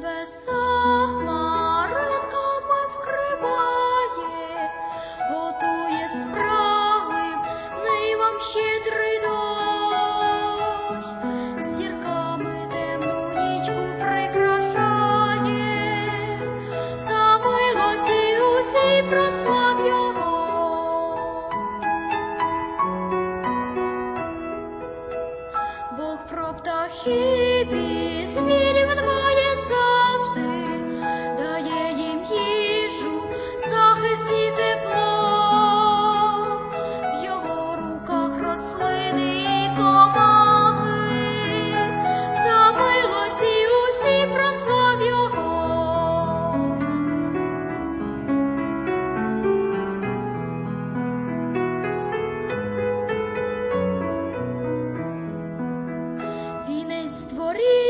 небесах хмаринками вкриває, готує спраглим нивам щедрий дощ, зірками темну нічку прикрашає, за милості усі прослав його, Бог про птахів і звір. morir.